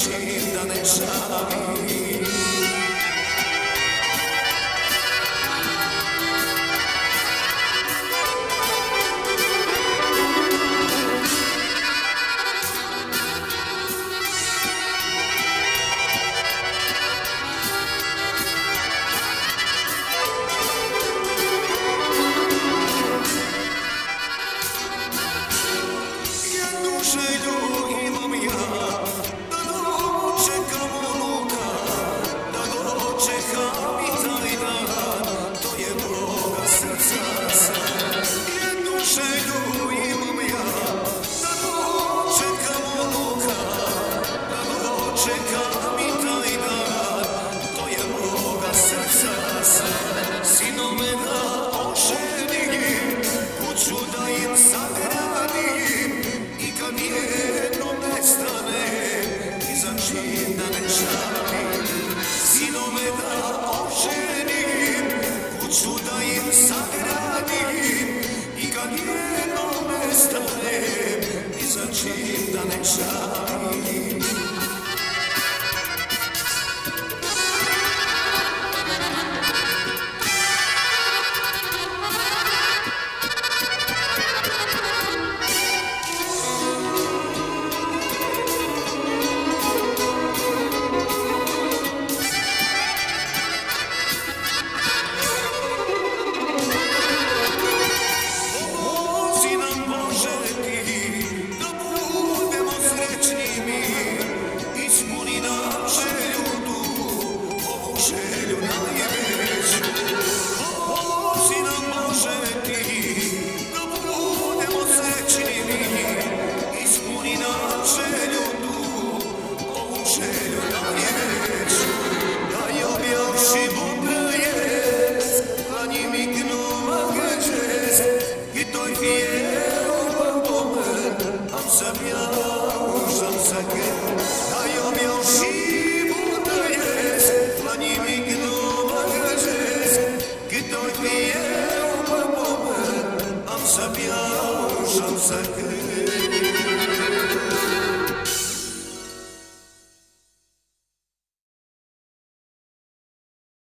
Čim da ne użam